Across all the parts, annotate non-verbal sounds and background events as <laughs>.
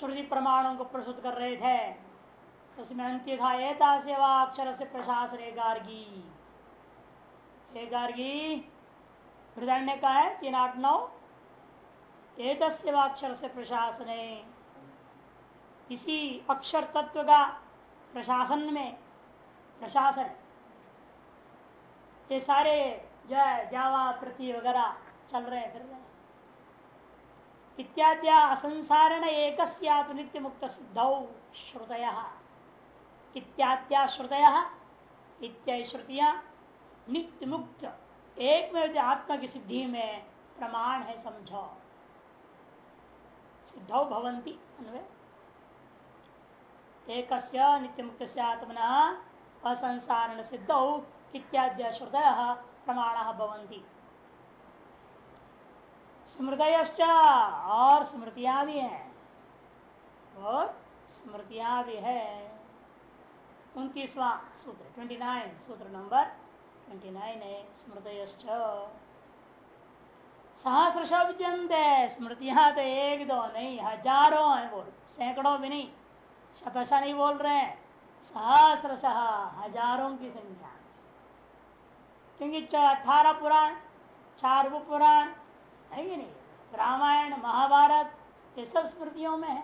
श्रुति प्रमाणों को प्रस्तुत कर रहे थे। उसमें अंत्य था एता सेवा अक्षर से प्रशासन गार्गी गार्गी ने कहा है, तीन आठ नौ। एक अक्षर से प्रशासन। इसी अक्षर तत्व का प्रशासन में प्रशासन। ये सारे जय, जावा प्रति वगैरह चल रहे फिर। रहे इत्याद्या असंसारण एक नित्य मुक्त सिद्ध श्रुतय। इत्याद्या श्रुतय, इत्यादि श्रुतियाँ नित्य मुक्त एक में आत्मा की सिद्धि में प्रमाण है समझो। सिद्धौ भवंती एक नित्य मुक्त से आत्मना असंसारण सिद्ध, इत्याद्य श्रुतय प्रमाण भवंती स्मृत और स्मृतियाँ भी हैं। और स्मृतियाँ भी है। उनतीसवा सूत्र ट्वेंटी नाइन सूत्र नंबर ट्वेंटी नाइन है स्मृत सहस्रश विद्यंते स्मृतियाँ तो एक दो नहीं, हज़ारों है बोल सैकड़ों भी नहीं, शतशा नहीं बोल रहे हैं, सहस्रश, हज़ारों की संख्या। क्योंकि अठारह पुराण, चार पुराण है कि नहीं। रामायण, महाभारत, ये सब स्मृतियों में है।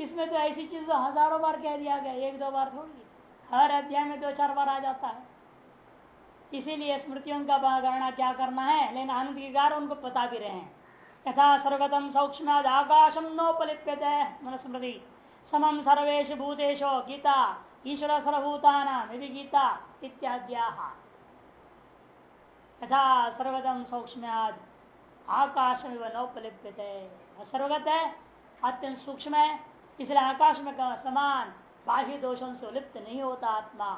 इसमें तो ऐसी चीज़ तो हज़ारों बार कह दिया गया, एक दो बार थोड़ी। हर अध्याय में दो चार बार आ जाता है। इसीलिए स्मृतियों का गणना क्या करना है? लेकिन आनंद के कार उनको पता भी रहे हैं। यथा सर्वगतम सूक्ष्म आकाशम नोपलिप्यत, मनुस्मृति। समम सर्वेश भूतेशो गीता, ईश्वर सर्वभूता नाम गीता इत्याद्या। यथा सर्वगतम सूक्ष्म आकाश में वह नौपलिप्त है सर्वगत है अत्यंत सूक्ष्म है इसलिए आकाश में समान बाह्य दोषों से लिप्त नहीं होता आत्मा।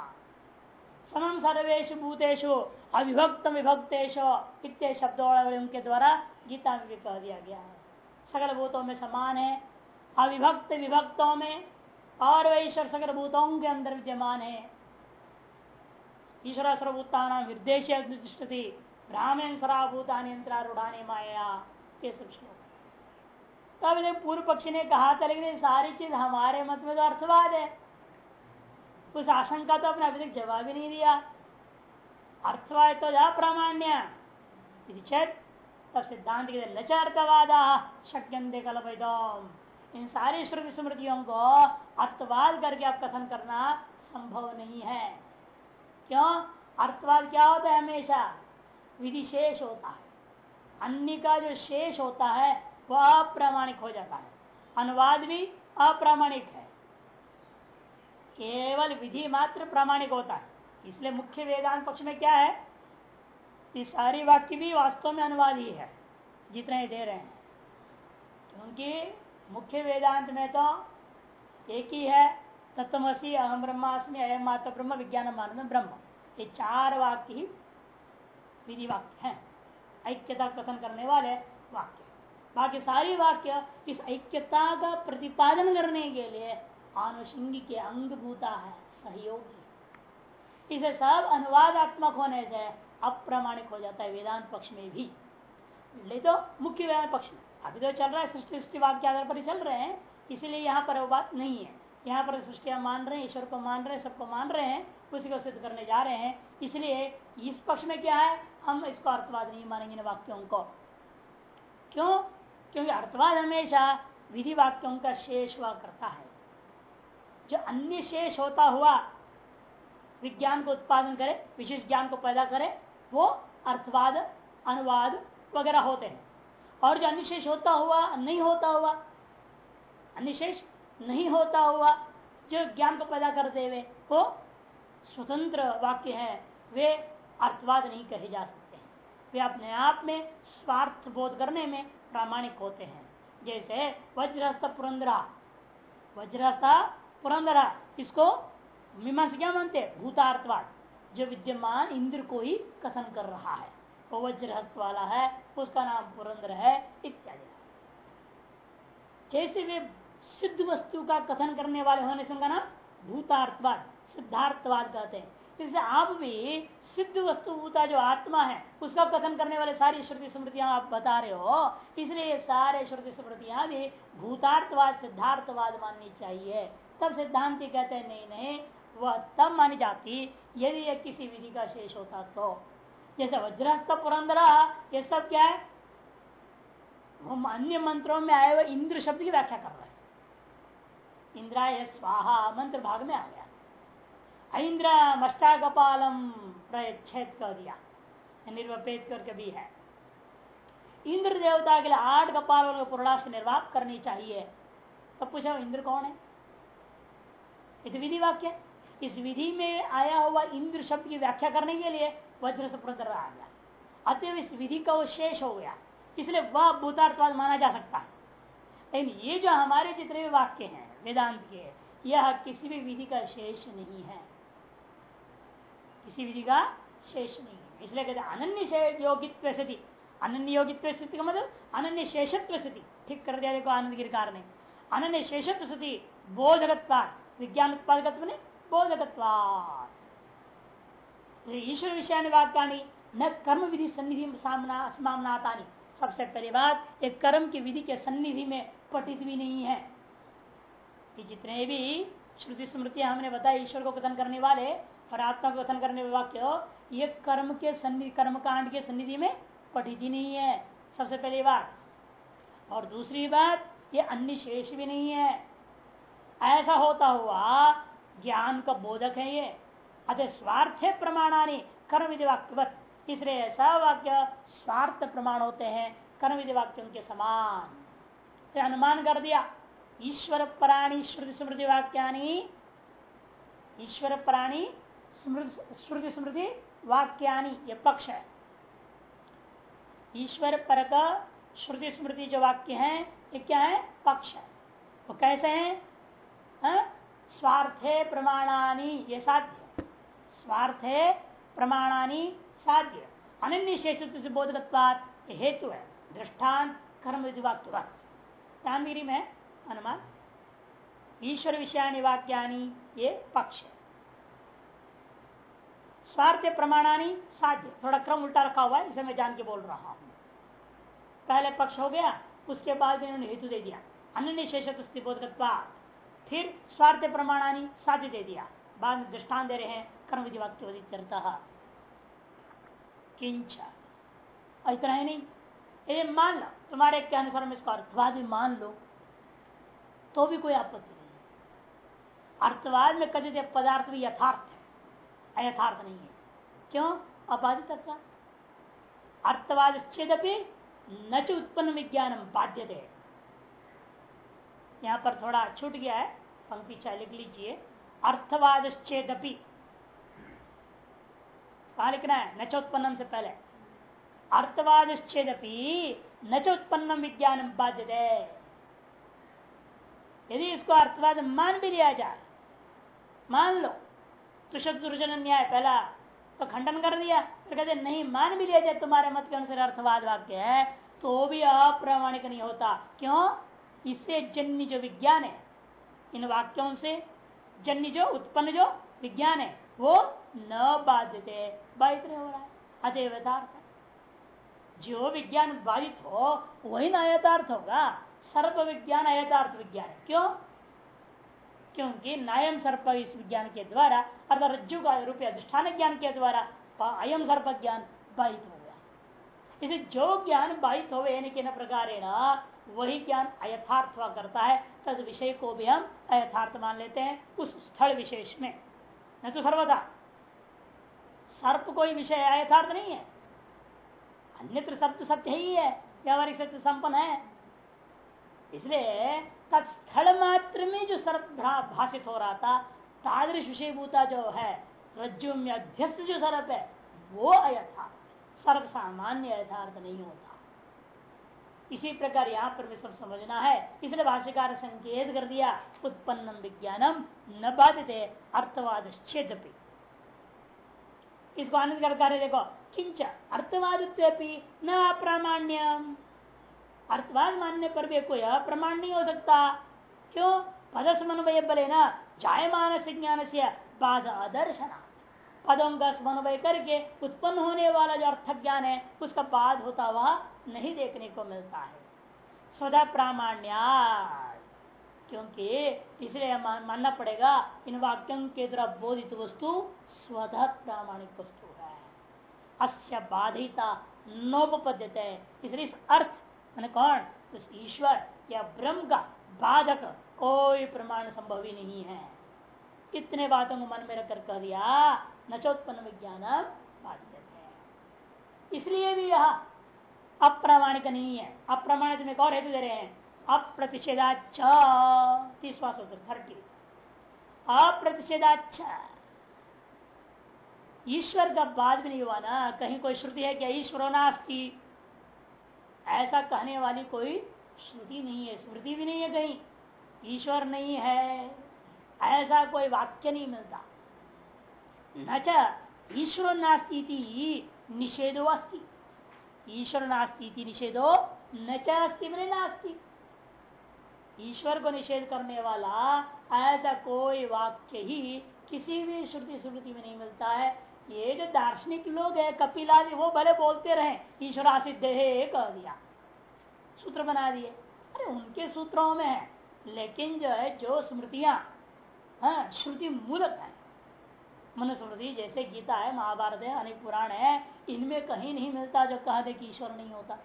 समम सर्वेश भूतेशु अविभक्त विभक्तेश शब्दों उनके द्वारा गीता में भी कह दिया गया है। सकल भूतों में समान है, अविभक्त विभक्तों में, और वह ईश्वर सकल भूतों के अंदर विद्यमान है। ईश्वर सर्वभूता निर्देश सराभूतानी माया ये सब श्लोक। तब पूर्व पक्षी ने कहा था लेकिन सारी चीज़ हमारे मत में तो अर्थवाद है। उस आशंका तो अपने अभी तक जवाब ही नहीं दिया। अर्थवाद तो जा प्रामाण्य। तब सिद्धांत के नच अर्थवाद शक्यंते कल्पम इन सारी श्रुति स्मृतियों को अर्थवाद करके आप कथन करना संभव नहीं है। क्यों? अर्थवाद क्या होता है हमेशा? विधि शेष होता है अन्य का जो शेष होता है, वह अप्रामाणिक हो जाता है। अनुवाद भी अप्रामाणिक है। केवल विधि मात्र प्रामाणिक होता है। इसलिए मुख्य वेदांत पक्ष में क्या है? ये सारी वाक्य भी वास्तव में अनुवाद ही है, जितने ही दे रहे हैं। क्योंकि मुख्य वेदांत में तो एक ही है तत्वसी अहम ब्रह्मास्मि अयम मात्र ब्रह्म विज्ञान मान ब्रह्म। ये चार वाक्य ही विधि वाक्य है। ऐक्यता कथन करने वाले वाक्य। बाकी सारी वाक्य इस ऐक्यता का प्रतिपादन करने के लिए आनुषंगिक अंग भूता है, सहयोगी। इसे सब अनुवादात्मक होने से अप्रमाणिक हो जाता है वेदांत पक्ष में भी। ले तो मुख्य वेदांत पक्ष में। अभी तो चल रहा है, सृष्टि सृष्टि वाक्य आधार पर ही चल रहे हैं। इसीलिए यहाँ पर वो बात नहीं है। यहाँ पर सृष्टिया मान रहे हैं, ईश्वर को मान रहे हैं, सबको मान रहे हैं। उसी को सिद्ध करने जा रहे हैं। इसलिए इस पक्ष में क्या है? हम इसको अर्थवाद नहीं मानेंगे इन वाक्यों को। क्यों? क्योंकि अर्थवाद हमेशा विधि वाक्यों का शेष हुआ करता है। जो अन्य शेष होता हुआ विज्ञान को उत्पादन करे, विशेष ज्ञान को पैदा करे, वो अर्थवाद, अनुवाद वगैरह होते हैं। और जो अन्य होता हुआ, नहीं होता हुआ, अन्य नहीं होता हुआ जो ज्ञान को पैदा करते हुए, वो स्वतंत्र वाक्य है, वे अर्थवाद नहीं कहे जा सकते हैं। वे अपने आप में स्वार्थ बोध करने में प्रामाणिक होते हैं। जैसे वज्रस्त पुरंदरा। वज्रस्त पुरंदरा, इसको मीमांस क्या मानते हैं, भूतार्थवाद। जो विद्यमान इंद्र को ही कथन कर रहा है। वो वज्रहस्त वाला है, उसका नाम पुरंदर है, इत्यादि। जैसे वे सिद्ध वस्तु का कथन करने वाले होने से उनका नाम भूतार्थवाद। सिद्धार्थवाद कहते हैं। इससे आप भी सिद्ध वस्तुभूता जो आत्मा है, उसका कथन करने वाले सारी श्रुति स्मृतियाँ आप बता रहे हो, इसलिए ये सारे श्रुति स्मृतियाँ भी भूतार्थवाद, सिद्धार्थवाद माननी चाहिए। तब सिद्धांति कहते हैं, नहीं नहीं, वह तब मानी जाती यदि यह किसी विधि का शेष होता तो। जैसे वज्रस्त पुरंदरा, ये सब क्या है? हम अन्य मंत्रों में आए हुए इंद्र शब्द की व्याख्या कर रहे हैं। इंद्राय स्वाहा, मंत्र भाग में आ गया। इंद्र मष्टागपालम प्रच्छेद कर दिया। निर्वपेद करके भी है। इंद्र देवता के लिए आठ कपाल वाले पुरणाश निर्वाह करनी चाहिए। तब पूछा, इंद्र कौन है? इस विधि वाक्य इस विधि में आया हुआ इंद्र शब्द की व्याख्या करने के लिए वज्र से पुरंदर आ गया। अतएव इस विधि का वो शेष हो गया। इसलिए वह भूतार्थवाद माना जा सकता है। लेकिन ये जो हमारे जितने भी वाक्य हैं, वेदांत के, यह किसी भी विधि का शेष नहीं है। किसी विधि का शेष नहीं है। इसलिए कहते अनन्य योगित्व स्थिति। अनन्य योगित्व स्थिति का मतलब अनन्य शेषत्व स्थिति। ठीक कर दिया, देखो आनंद गिरकार ने। अनन्य शेषत्व स्थिति बोधकत्व विज्ञान उत्पादकत्व ने बोधकत्व ईश्वर विषय वाक्या न कर्म विधि सन्निधि सामनाता सबसे पहली बात एक कर्म की विधि के सन्निधि में पठित भी नहीं है। कि जितने भी श्रुति स्मृतियाँ हमने बताया ईश्वर को कथन करने वाले और आत्मा को कथन करने वाक्य ये कर्म के सन्निधि कर्म कांड के सन्निधि में पठित ही नहीं है, सबसे पहली बात। और दूसरी बात, ये अन्य शेष भी नहीं है। ऐसा होता हुआ ज्ञान का बोधक है ये। अतः स्वार्थ प्रमाणानी कर्म विधि वाक्यवत इसलिए ऐसा वाक्य स्वार्थ प्रमाण होते हैं कर्म विधि वाक्यों के समान। अनुमान कर दिया, ईश्वर प्राणी श्रुति स्मृति वाक्यानि, ईश्वर प्राणी श्रुति स्मृति वाक्यानि ये पक्ष है। ईश्वर पर श्रुति स्मृति जो वाक्य है, ये क्या है? पक्ष है। वो कैसे है? हाँ? स्वार्थे प्रमाणानी ये साध्य स्वार्थे प्रमाणानी साध्य अन्य शेष से बोधकत्वाद हेतु है। दृष्टांत, कर्म विधिवाक्यवाद में अनुमान। ईश्वर विषयानी वाक्यानि ये पक्ष है। स्वार्थ प्रमाणानी साध्य, थोड़ा क्रम उल्टा रखा हुआ है, इसे मैं जान के बोल रहा हूँ। पहले पक्ष हो गया, उसके बाद इन्होंने हेतु दे दिया। अन्य शेषत्व बोधकत्वाद फिर स्वार्थ प्रमाणानी साध्य दे दिया। बाद में दृष्टान दे रहे हैं कर्म विधि वाक्य किंच। इतना ही नहीं। ये मान लो, तुम्हारे के अनुसार में इसका अर्थवाद भी मान लो तो भी कोई आपत्ति नहीं। अर्थवाद में कथित पदार्थ भी यथार्थ। अयथार्थ नहीं है। क्यों? अबाधित अर्थवाद न उत्पन्न विज्ञान बाध्य दे यहाँ पर थोड़ा छूट गया है। पंक्ति चाहे लिख लीजिए। अर्थवाद कहा लिखना है? न उत्पन्नम से पहले। अर्थवाद न उत्पन्न विज्ञान बाध्य यदि इसको अर्थवाद मान भी लिया जाए, मान लो तुषन न्याय पहला तो खंडन कर दिया। फिर कहते, नहीं, मान भी लिया जाए तुम्हारे मत के अनुसार अर्थवाद वाक्य है तो भी अप्रामाणिक नहीं होता। क्यों? इससे जन्य जो विज्ञान है, इन वाक्यों से जन्य जो, उत्पन्न जो विज्ञान है, वो न बाधित नहीं हो रहा है। अतः यथार्थ जो विज्ञान बाधित हो, वही न यथार्थ होगा। सर्व विज्ञान अयथार्थ विज्ञान है। क्यों? क्योंकि नायम सर्प इस विज्ञान के द्वारा, अर्थात रज्जु का रूप अधिष्ठान ज्ञान के द्वारा अयम सर्प ज्ञान बाधित हो गया। इसे जो ज्ञान बाधित हो यानी प्रकार वही ज्ञान अयथार्थ हुआ करता है, तद विषय को भी हम अयथार्थ मान लेते हैं उस स्थल विशेष में। न तो सर्वदा। सर्प कोई विषय अयथार्थ नहीं है। अन्यत्र तो सत्य ही है, व्यावहारिक सत्य संपन्न है। इसलिए तत्स्थल मात्र में जो सर्प भाषित हो रहा था, तादृश विषयभूता जो है रज्जु में अध्यस्त जो सर्प है, वो अयथार्थ सर्व सामान्य यथार्थ नहीं होता। इसी प्रकार यहाँ पर भी सब समझना है। इसलिए भाष्यकार संकेत कर दिया उत्पन्न विज्ञानम, न बाधित अर्थवाद छेदपी इसको आनंद करता है देखो, किंच अर्थवाद न अप्रामाण्यम। अर्थवाद मानने पर भी कोई अप्रमाण नहीं हो सकता। क्यों? पद समन्वय बले न जायमान से ज्ञान से बाध अदर्शना पदों का समन्वय करके उत्पन्न होने वाला जो अर्थ ज्ञान है, उसका बाद होता हुआ नहीं देखने को मिलता है। स्वधा प्रामाण्या क्योंकि इसलिए मानना पड़ेगा, इन वाक्यों के द्वारा बोधित वस्तु स्वतः प्रामाणिक वस्तु है। अस्य बाधिता नोपद्यते इसलिए इस अर्थ मैंने कौन उस ईश्वर या ब्रह्म का बाधक कोई प्रमाण संभव ही नहीं है। इतने बातों को मन में रखकर कह दिया नचोत्पन्न विज्ञान इसलिए भी यह अप्रामाणिक नहीं है। अप्रामाणिक में और हेतु दे रहे हैं? अप्रतिषेधाच तीसवा सूत्र थर्टी अप्रतिषेधाच ईश्वर का बाद भी नहीं हुआ ना। कहीं कोई श्रुति है क्या ईश्वर नास्ती? ऐसा कहने वाली कोई श्रुति नहीं है। स्मृति भी नहीं है कहीं। ईश्वर नहीं है। ऐसा कोई वाक्य नहीं मिलता। न ईश्वर नास्ती निषेधो अस्ति। ईश्वर नास्ती निषेधो न अस्ति मैंने नास्ती। ईश्वर को निषेध करने वाला ऐसा कोई वाक्य ही किसी भी श्रुति स्मृति में नहीं मिलता है। ये जो दार्शनिक लोग है, कपिलादि, वो भले बोलते रहे, ईश्वर आसिद्ध है कह दिया। सूत्र बना दिए। अरे, उनके सूत्रों में है, लेकिन जो है, जो स्मृतियाँ हाँ श्रुति मूलक है। मनुस्मृति जैसे गीता है, महाभारत है, अनेक पुराण है, इनमें कहीं नहीं मिलता जो कह दे कि ईश्वर नहीं होता।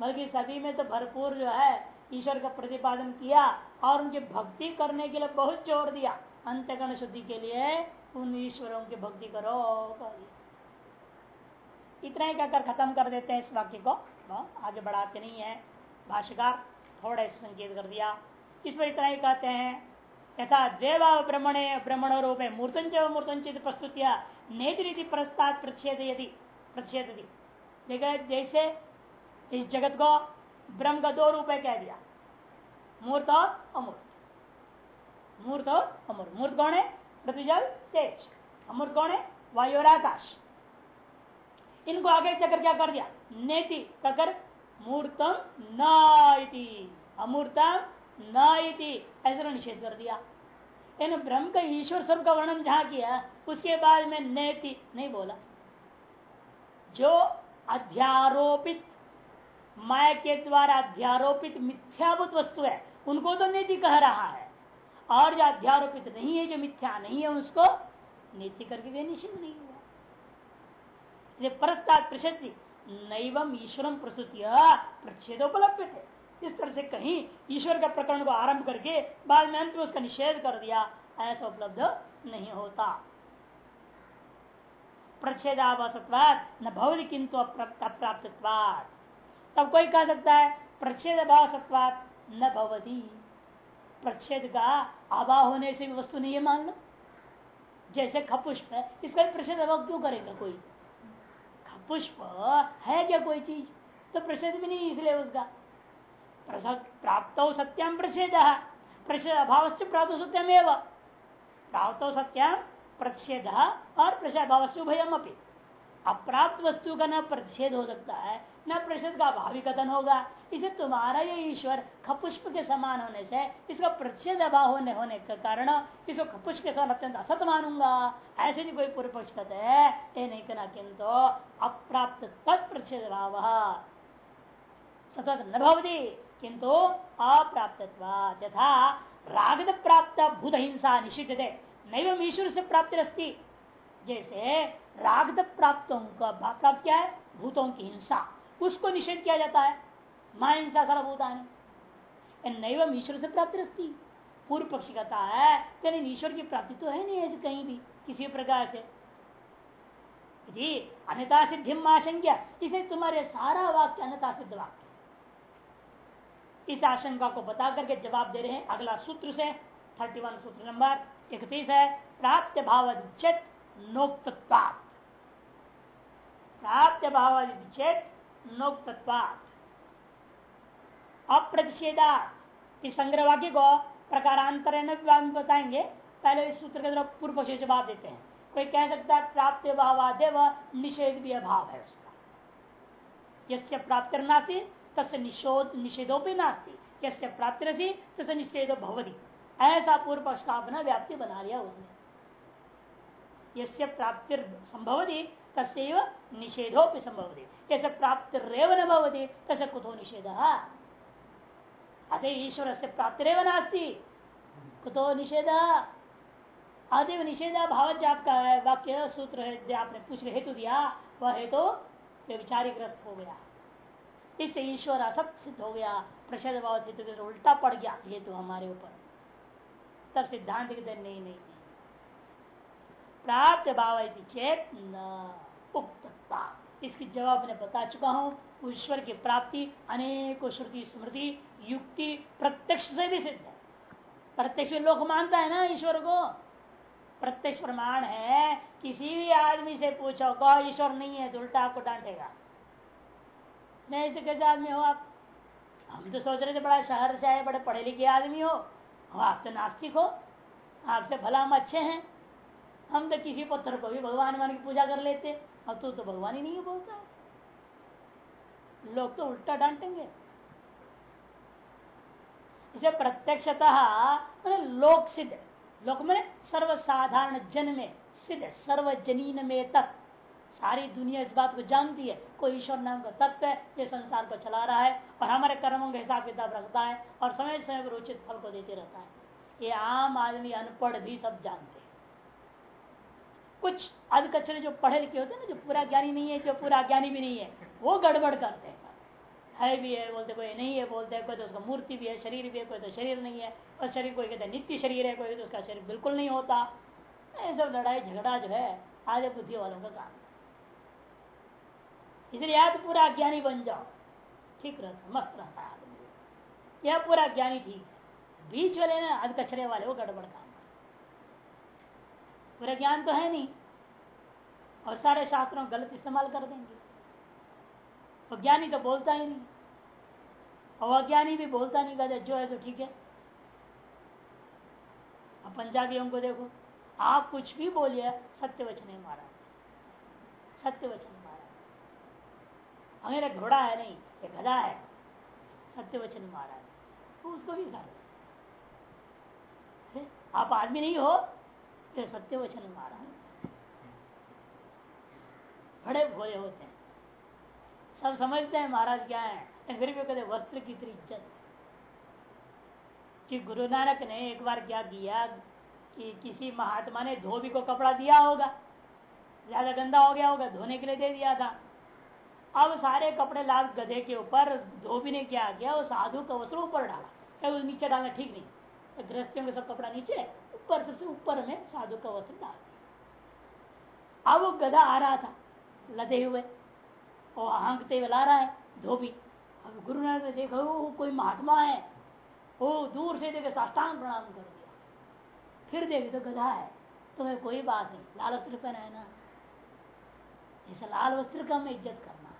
बल्कि सभी में तो भरपूर जो है, ईश्वर का प्रतिपादन किया और उनकी भक्ति करने के लिए बहुत ज़ोर दिया। अंत्यकरण शुद्धि के लिए उन ईश्वरों की भक्ति करो इतना ही कहकर खत्म कर देते हैं इस वाक्य को। आगे बढ़ाते नहीं है। भाष्यकार, थोड़ा संकेत कर दिया। इस पर इतना ही कहते हैं, यथा देवा ब्रह्मणे, ब्रह्मण रूपे मूर्तंच मूर्तंचित प्रस्तुतिया नेति रीति प्रस्ताव प्रतिषेध यदि प्रतिषेध देखा, जैसे इस जगत को ब्रह्म का दो रूप कह दिया। मूर्त और अमूर्त। मूर्त और अमूर्त। मूर्त कौन है? पृथ्वी जल तेज। अमूर्त कौन है? वायु और आकाश। इनको आगे चक्कर क्या कर दिया? नेति ककर मूर्तम न अमूर्तम न ऐसा निषेध कर दिया। इन ब्रह्म का ईश्वर स्वरूप का वर्णन जहाँ किया, उसके बाद में नेति नहीं बोला। जो अध्यारोपित, माया के द्वारा अध्यारोपित मिथ्याभूत वस्तु है, उनको तो नीति कह रहा है। और जो अध्यारोपित नहीं है, जो मिथ्या नहीं है, उसको नीति करके भी निषेध नहीं हुआ। परस्ताद प्रसिद्धि, नैवम ईश्वरम प्रस्तुति प्रच्छेदोपलब्ध थे। इस तरह से कहीं ईश्वर का प्रकरण को आरंभ करके बाद में अंत में उसका निषेध कर दिया, ऐसा उपलब्ध नहीं होता। प्रच्छेदाभासत्वाद न भवती किंतु अप्राप्त तब कोई कह सकता है प्रच्छेद अभाव न भवती। प्रच्छेद का अभाव होने से भी वस्तु नहीं है मान लो। जैसे खपुष्प है, इसका भी प्रच्छेद अभाव क्यों करेगा कोई? खपुष्प है क्या कोई चीज़? तो प्रच्छेद भी नहीं इसलिए उसका। प्राप्त हो सत्यम प्रच्छेद। प्रच्छेद अभाव से प्राप्त सत्यम एवं प्राप्त हो सत्यम प्रच्छेद और प्रच्छेद अभाव से उभयम अपनी अप्राप्त वस्तु का न प्रतिषेध हो सकता है, न प्रतिषेध का भावी कथन होगा। इसे तुम्हारा ये ईश्वर खपुष्प के समान होने से, इसका प्रतिषेध अभाव होने होने के कारण इसको खपुष्प के समान अत्यंत असत मानूँगा। ऐसे नहीं कोई पूर्व पक्ष कहते है ये नहीं कहना किंतु अप्राप्त तत्प्रतिषेध भाव, सतत न भवती किंतु अप्राप्त यथा राग प्राप्त, भूत हिंसा निषिद्ध नैव ईश्वर से प्राप्ति रस्ती जैसे राग प्राप्तों का प्राप्त क्या है? भूतों की हिंसा। उसको निषेध किया जाता है। माँ हिंसा सारा भूतान नैव ईश्वर से प्राप्ति रस्ती। पूर्व पक्षी कहता है लेकिन ईश्वर की प्राप्ति तो है नहीं है कहीं भी, किसी प्रकार से। यदि अन्यता सिद्धि आशंका इसे तुम्हारे सारा वाक्य अन्यता सिद्ध वाक्य इस आशंका को बता करके जवाब दे रहे हैं अगला सूत्र से थर्टी वन सूत्र नंबर, इकतीस है, प्राप्त भाव नोक्त प्राप्त भाव नोक्त अप्रतिषेधा इस संग्रह वाक्य को प्रकारांतर बताएँगे। पहले इस सूत्र के तरफ़ पूर्व पक्ष जवाब देते हैं। कोई कह सकता है प्राप्त भावादेव निषेध भी अभाव है उसका। यसे प्राप्त नास्ती, तस्य निषोध निषेधो भी नास्ती। यसे प्राप्ति रसी तस्य निषेधो भवती। ऐसा पूर्व पक्ष का अपना व्याप्ति बना लिया उसने। यस्य प्राप्ति संभवती तस्व निषेधो भी संभवती जैसे प्राप्ति रेव न भवती तसे कुतो निषेध? अतः ईश्वर से प्राप्तिरेव नास्ती। कुतो निषेध? आदेव निषेधा भाव जो आपका है वाक्य सूत्र है जो आपने पूछ हेतु दिया वह हेतु तो विचारीग्रस्त हो गया। इससे ईश्वर असत सिद्ध हो गया। प्रसाद भाव सिद्ध तो उल्टा पड़ गया हेतु तो हमारे ऊपर। तब सिद्धांत के नहीं, नहीं। प्राप्त भाव चेत न उक्त इसकी जवाब मैं बता चुका हूँ। ईश्वर की प्राप्ति, अनेकों श्रुति स्मृति, युक्ति प्रत्यक्ष से भी सिद्ध है। प्रत्यक्ष लोग मानता है ना ईश्वर को? प्रत्यक्ष प्रमाण है। किसी भी आदमी से पूछो, कहो, ईश्वर नहीं है तो उल्टा आपको डांटेगा। नहीं ऐसे कैसे आदमी हो आप? हम तो सोच रहे थे बड़ा शहर से आए, बड़े पढ़े लिखे आदमी हो आप तो नास्तिक हो। आपसे भला हम अच्छे हैं। हम तो किसी पत्थर को भी भगवान मान की पूजा कर लेते और तू तो भगवान ही नहीं है बोलता। लोग तो उल्टा डांटेंगे। इसे प्रत्यक्षतः मैंने लोक सिद्ध, लोक मैंने सर्वसाधारण जन में, सिद्ध सर्वजनीन में तत्व सारी दुनिया इस बात को जानती है, कोई ईश्वर नाम का तत्व है, ये संसार को चला रहा है, और हमारे कर्मों का हिसाब किताब रखता है, और समय समय पर उचित फल को देते रहता है। ये आम आदमी अनपढ़ भी सब जानते हैं। कुछ अध कचरे जो पढ़े लिखे होते हैं ना, जो पूरा ज्ञानी नहीं है, जो पूरा ज्ञानी भी नहीं है, वो गड़बड़ करते हैं। है भी है, बोलते कोई नहीं है, बोलते कोई तो उसका मूर्ति भी है, शरीर भी है, कोई तो शरीर नहीं है, और शरीर कोई कहते नित्य शरीर है, कोई तो उसका शरीर बिल्कुल नहीं होता। ये सब लड़ाई झगड़ा जो है आधे बुद्धि वालों का काम इसलिए या तो पूरा ज्ञानी बन जाओ। ठीक रहता, मस्त रहता है आदमी। यह पूरा ज्ञानी ठीक है। बीच वाले ना अध कचरे वाले, वो गड़बड़ काम पूरा ज्ञान तो है नहीं। और सारे शास्त्रों गलत इस्तेमाल कर देंगे। और ज्ञानी तो बोलता ही नहीं। और अज्ञानी भी बोलता नहीं, कहते जो है सो ठीक है। अब पंजाबियों को देखो। आप कुछ भी बोलिए, सत्य वचन है महाराज। सत्य वचन महाराज। हमें घोड़ा है नहीं ये गधा है। सत्य वचन महाराज। तो उसको भी कर आप आदमी नहीं हो। तो सत्य वचन मारा बड़े भोले होते हैं। सब समझते हैं महाराज क्या है फिर भी कहते वस्त्र की इतनी इज़्ज़त। कि गुरु नानक ने एक बार क्या किया कि किसी महात्मा ने धोबी को कपड़ा दिया होगा, ज़्यादा गंदा हो गया होगा, धोने के लिए दे दिया था। अब सारे कपड़े लाल गधे के ऊपर, धोबी ने क्या किया वो साधु का वस्त्र ऊपर डाला। तो नीचे डालना ठीक नहीं। तो गृहस्थियों का सब कपड़ा नीचे ऊपर सबसे ऊपर में साधु का वस्त्र डाल दिया। अब गधा आ रहा था, लदे हुए और हाँकते हुए ला रहा है, धोबी। अब गुरु नानक ने देखा कोई महात्मा है। वो दूर से देखे, साष्टांग प्रणाम कर दिया। फिर देखे तो गधा है तो कोई बात नहीं, लाल वस्त्र पहना है ना? जैसे लाल वस्त्र का हमें इज़्ज़त करना है।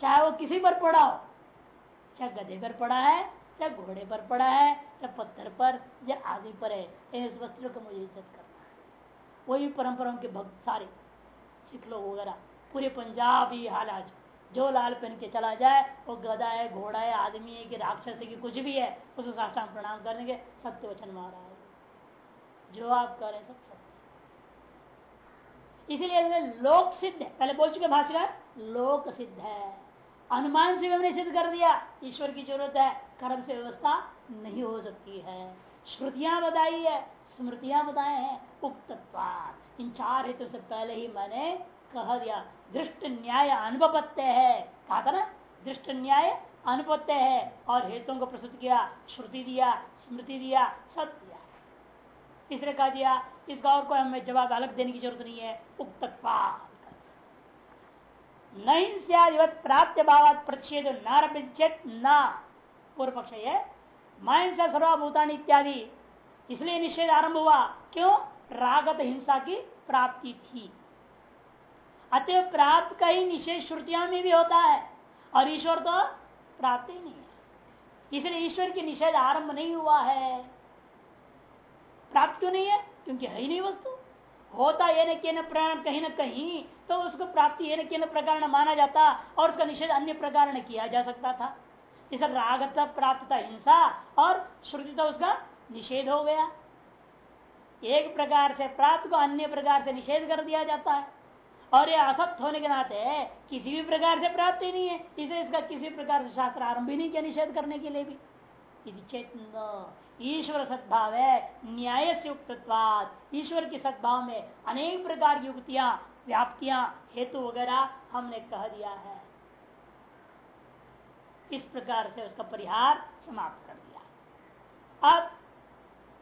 चाहे वो किसी पर पड़ा हो, चाहे गधे पर पड़ा है चाहे घोड़े पर पड़ा है चाहे पत्थर पर, या आदि पर है इस वस्त्र को मुझे इज़्ज़त करना है। वही परंपराओं के भक्त सारे सिख लोग वगैरह, पूरे पंजाब ही हाल आज जो लाल पहन के चला जाए, वो गदा है, घोड़ा है, आदमी है कि राक्षस है कि कुछ भी है उसको साष्टांग प्रणाम करने के सत्य वचन मारा है जो आप करें सब सत्य इसलिए लोक सिद्ध है। पहले बोल चुके भाषकर लोक सिद्ध है। अनुमान से हमने सिद्ध कर दिया, ईश्वर की ज़रूरत है, कर्म से व्यवस्था नहीं हो सकती है। श्रुतियाँ बताई है, स्मृतियाँ बताए हैं उक्त इन चार हितों से पहले ही मैंने कह दिया, दृष्ट न्याय अनुपत्य है। कहा था ना? दृष्ट न्याय अनुपत्य है। और हेतुओं को प्रस्तुत किया, श्रुति दिया, स्मृति दिया, सब दिया। तीसरे कह दिया इसका और कोई हमें जवाब अलग देने की ज़रूरत नहीं है उक्त नहीं प्राप्त भाव प्रतिषेध नारभिचेत न। पूर्व पक्ष है मैं सर्वभूतान इत्यादि इसलिए निषेध आरंभ हुआ। क्यों? रागत हिंसा की प्राप्ति थी। अतः प्राप्त का ही निषेध श्रुतियों में भी होता है, और ईश्वर तो प्राप्त ही नहीं है। इसलिए ईश्वर की निषेध आरंभ नहीं हुआ है। प्राप्त क्यों नहीं है? क्योंकि है ही नहीं वस्तु। होता ये न के प्राण कहीं ना कहीं तो उसको प्राप्ति ये न के प्रकार माना जाता और उसका निषेध अन्य प्रकार किया जा सकता था। इसे रागत प्राप्त हिंसा और श्रुति तो उसका निषेध हो गया। एक प्रकार से प्राप्त को अन्य प्रकार से निषेध कर दिया जाता है। और यह असत्य होने के नाते किसी भी प्रकार से प्राप्त ही नहीं है। इसलिए इसका किसी प्रकार से शास्त्र आरंभ ही नहीं किया निषेध करने के लिए भी। चेतन ईश्वर सद्भाव है, न्याय से युक्तवाद ईश्वर की सद्भाव में अनेक प्रकार की युक्तियाँ व्याप्तियाँ, हेतु वगैरह हमने कह दिया है। इस प्रकार से उसका परिहार समाप्त कर दिया। अब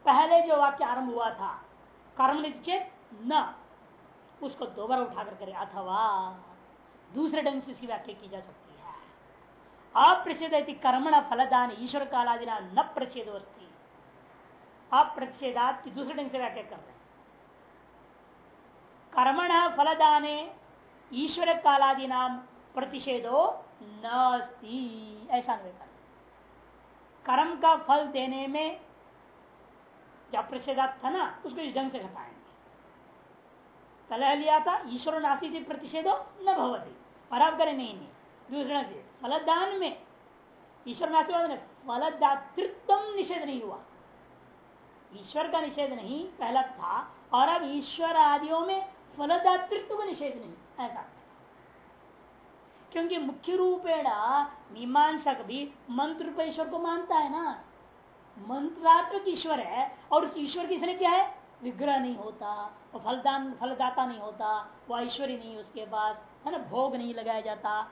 पहले जो वाक्य आरंभ हुआ था, कर्म निश्चित न, उसको दोबारा उठाकर करे, अथवा दूसरे ढंग से उसकी व्याख्या की जा सकती है। अप्रच्छेद कर्मण फलदान ईश्वर कालादिना न प्रच्छेद अस्थि अप्रच्छेदात की दूसरे ढंग से व्याख्या कर रहे कर्मण फलदाने ईश्वर कालादि नाम प्रतिषेधो नस्ती, ऐसा नहीं कर कर्म का फल देने में जब प्रतिषेधात था ना उसको इस ढंग से घटाएँगे। पहले लिया था, ईश्वर नास्ती प्रतिषेधो न भवती। और अब करें नहीं नहीं। दूसरे से, फलदान में ईश्वर नास्ती फलदातृत्व निषेध नहीं हुआ। ईश्वर का निषेध नहीं, पहला था। और अब ईश्वर आदियों में फलदातृत्व का निषेध नहीं, ऐसा। क्योंकि मुख्य रूपेण मीमांसक भी मंत्र रूप ईश्वर को मानता है ना। मंत्रात्मक ईश्वर है, और उस ईश्वर की इसने क्या है? विग्रह नहीं होता वो फलदान, फलदाता नहीं होता, वो ऐश्वर्य नहीं उसके पास, है ना? भोग नहीं लगाया जाता।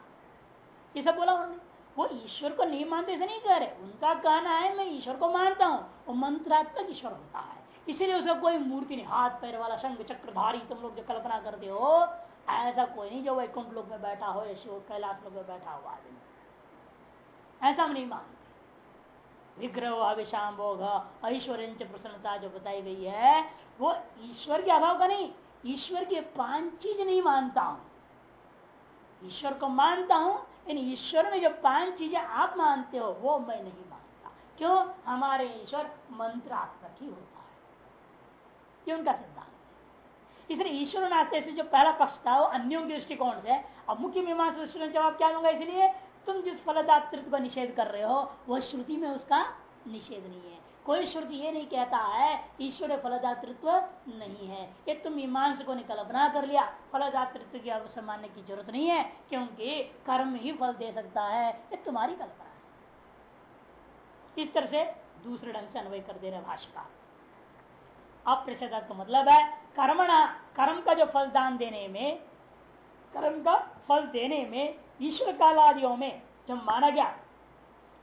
ये सब बोला उन्होंने। वो ईश्वर को नहीं मानते ऐसे नहीं कह रहे। उनका कहना है, मैं ईश्वर को मानता हूँ, वो मंत्रात्मक ईश्वर होता है। इसीलिए उसका कोई मूर्ति नहीं, हाथ, पैर वाला शंख, चक्रधारी, तुम लोग जो कल्पना करते हो, ऐसा कोई नहीं जो वैकुंठ लोग में बैठा हो शिव कैलाश लोग में बैठा हुआ आदमी। ऐसा हम नहीं मानते। विग्रह अभिशाम भोग, ऐश्वर्य प्रसन्नता जो बताई गई है, वो ईश्वर के अभाव का नहीं, ईश्वर के पाँच चीज़ नहीं मानता हूँ। ईश्वर को मानता हूँ इन ईश्वर में जो पाँच चीज़ें आप मानते हो, वो मैं नहीं मानता। क्यों? हमारे ईश्वर मंत्रात्मक ही होता है। ये उनका सिद्धांत इसलिए ईश्वर नास्ते से जो पहला पक्ष था वो अन्यों के दृष्टिकोण से, अब मुख्य मीमांसा जवाब क्या लूँगा इसलिए? तुम जिस फलदातृत्व का निषेध कर रहे हो वह श्रुति में उसका निषेध नहीं है। कोई श्रुति ये नहीं कहता है, ईश्वर फलदातृत्व नहीं है। ये तुम ईमांस को कल्पना कर लिया। फलदातृत्व की अवसर मानने की ज़रूरत नहीं है, क्योंकि कर्म ही फल दे सकता है। ये तुम्हारी कल्पना है। इस तरह से दूसरे ढंग से अन्वय कर दे रहे भाषा अप्रसिद्ध का मतलब है, कर्मणा, कर्म का जो फलदान देने में, कर्म का फल देने में, ईश्वर कालादियों में जो माना गया,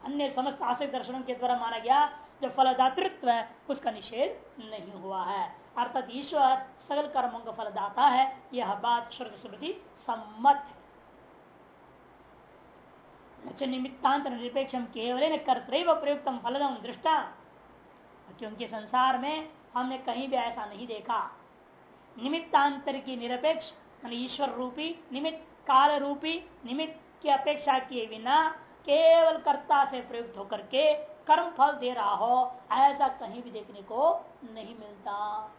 अन्य समस्त आश्रित दर्शनों के द्वारा माना गया जो फलदातृत्व है, उसका निषेध नहीं हुआ है। अर्थात ईश्वर सकल कर्मों का फलदाता है। यह बात श्रुति स्मृति सम्मत है। निमित्तांत निरपेक्ष केवल कर्तव्य प्रयुक्त फलदम दृष्टा। क्योंकि संसार में हमने कहीं भी ऐसा नहीं देखा। निमित्तांतर की निरपेक्ष ईश्वर रूपी, निमित्त काल रूपी, निमित्त की अपेक्षा किए बिना केवल कर्ता से प्रयुक्त होकर के कर्म फल दे रहा हो, ऐसा कहीं भी देखने को नहीं मिलता।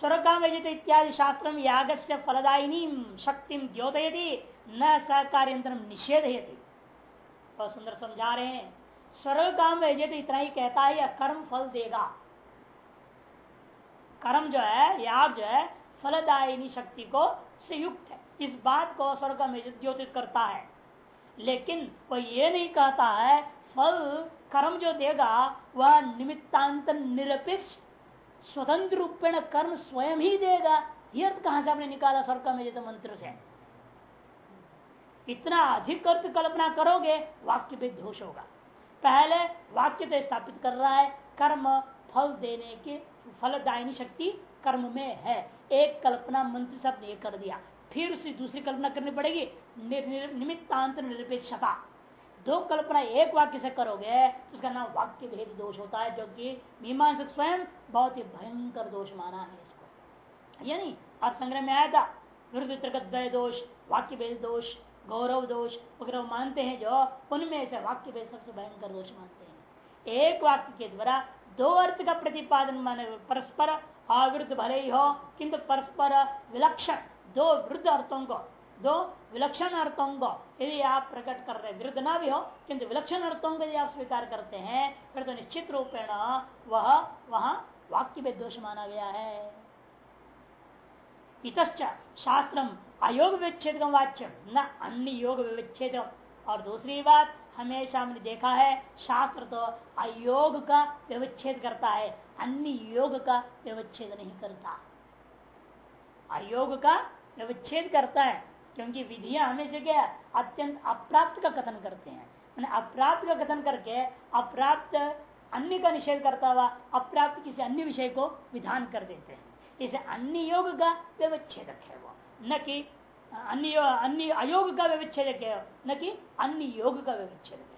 स्वर्गाम इत्यादि शास्त्र याग से फलदायिनी शक्ति द्योतयति, न सहकार्यंतरम निषेध बहुत सुंदर समझा रहे हैं। स्वर्ग काम तो इतना ही कहता है कर्म फल देगा। कर्म जो है, याग जो है, फलदायिनी शक्ति को से युक्त है। इस बात को स्वर्ग में द्योतित करता है। लेकिन वह ये नहीं कहता है फल, कर्म जो देगा, वह निमित्तांत निरपेक्ष, स्वतंत्र रूपेण कर्म स्वयं ही देगा। ये अर्थ कहाँ से आपने निकाला स्वर्ग में तो मंत्र से? इतना अधिक अर्थ कल्पना करोगे, वाक्य भी दोष होगा। पहले वाक्य तो स्थापित कर रहा है, कर्म फल देने के फलदायनी शक्ति कर्म में है। एक कल्पना मंत्र से आपने कर दिया। फिर उसी दूसरी कल्पना करनी पड़ेगी निमित्तांत निरपेक्षता। दो कल्पना एक वाक्य से करोगे, उसका नाम वाक्य भेद दोष होता है जो कि मीमांसक स्वयं बहुत ही भयंकर दोष माना है इसको। यानी और संग्रह में आया था, विरुद्ध दोष, वाक्य भेद दोष, गौरव दोष, वगैरह मानते हैं जो, उनमें से वाक्य भेद सबसे भयंकर दोष मानते हैं। एक वाक्य के द्वारा दो अर्थ का प्रतिपादन माने परस्पर अविरुद्ध भले ही हो, किंतु परस्पर विलक्षण दो वृद्ध अर्थों को दो, विलक्षण अर्थों को। यदि आप प्रकट कर रहे विरुद्ध ना भी हो, किंतु विलक्षण अर्थों को यदि आप स्वीकार करते हैं, फिर तो निश्चित रूपेण वह, वहाँ वाक्य में दोष माना गया है। इतश्च शास्त्रम अयोग विच्छेद वाच्य न अन्य योग विच्छेद और दूसरी बात, हमेशा हमने देखा है, शास्त्र तो अयोग का व्यवच्छेद करता है अन्य योग का व्यवच्छेद नहीं करता। अयोग का व्यवच्छेद करता है। क्योंकि विधियाँ हमेशा क्या अत्यंत अप्राप्त का कथन करते हैं। मैंने अप्राप्त का कथन करके अप्राप्त अन्य का निषेध करता हुआ अप्राप्त किसी अन्य विषय को विधान कर देते हैं। इसे अन्य योग का व्यवच्छेदक है वो। न कि अन्य अन्य अयोग का व्यवच्छेदक है न कि अन्य योग का व्यवच्छेदक है।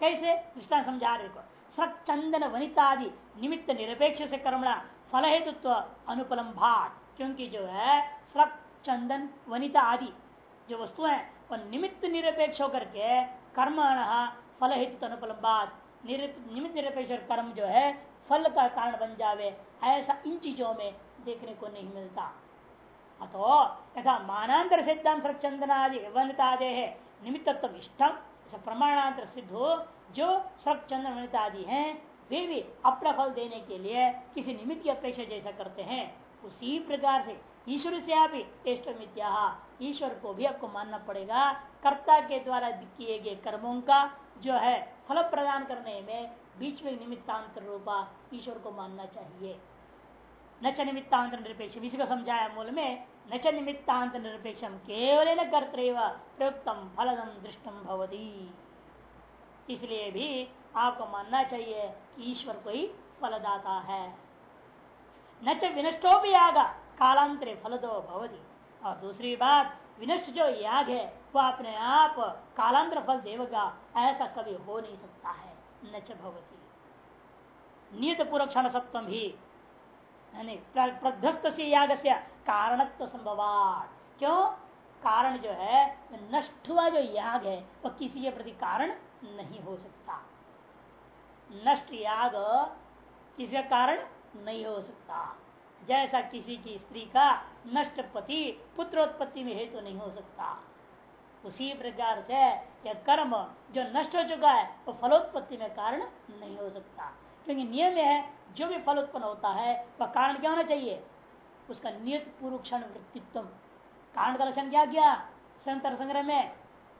कैसे? दृष्टा समझा रहे को। सक चंदन वनिता आदि निमित्त निरपेक्ष से कर्मणा फल हेतुत्व अनुपलम भाट क्योंकि जो है सक चंदन, वनिता आदि जो वस्तु है वह निमित्त निरपेक्ष होकर के कर्म फल हेतु अनुपलम भात निमित्त निरपेक्ष कर्म जो है, फल का कारण बन जावे, ऐसा इन चीज़ों में देखने को नहीं मिलता। अतो यथा मानांतर सिद्धांत चंदनादि वनतादे है। निमित्तत्व इष्टम प्रमाणांतर सिद्ध हो जो सब चंदन वनितादि है, वे भी अपना फल देने के लिए किसी निमित्त की अपेक्षा जैसा करते हैं। उसी प्रकार से ईश्वर से आप इष्ट मित्या ईश्वर को भी आपको मानना पड़ेगा। कर्ता के द्वारा किए गए कर्मों का जो है, फल प्रदान करने में बीच में निमित्तांतर रूपा ईश्वर को मानना चाहिए। न च निमित्तांतर निरपेक्ष। इसी को समझाया मूल में न च निमित्तांतर निरपेक्षम केवल न कर्तव प्रयुक्तम फलदम दृष्टम भवती। इसलिए भी आपको मानना चाहिए कि ईश्वर कोई फलदाता है। न च विनष्टो भी आगा कालांतरे फलदो भवती। और दूसरी बात, विनष्ट जो याग है वह अपने आप कालांतर फल देवगा, ऐसा कभी हो नहीं सकता है। न भवती। नियत पूर्व क्षण सत्व ही प्रध्वस्त से याग से कारणत्व संभवात। क्यों? कारण जो है नष्ट हुआ जो याग है वह किसी के प्रति कारण नहीं हो सकता। नष्ट याग किसी का कारण नहीं हो सकता। जैसा किसी की स्त्री का नष्ट पति पुत्रोत्पत्ति में हेतु तो नहीं हो सकता। उसी प्रकार से यह कर्म जो नष्ट हो चुका है, वो तो फलोत्पत्ति में कारण नहीं हो सकता। क्योंकि नियम है, जो भी फल उत्पन्न होता है, वह कारण क्या होना चाहिए? उसका नियत पूर्व क्षण वृत्तित्व। कारण का लक्षण क्या किया? संतर संग्रह में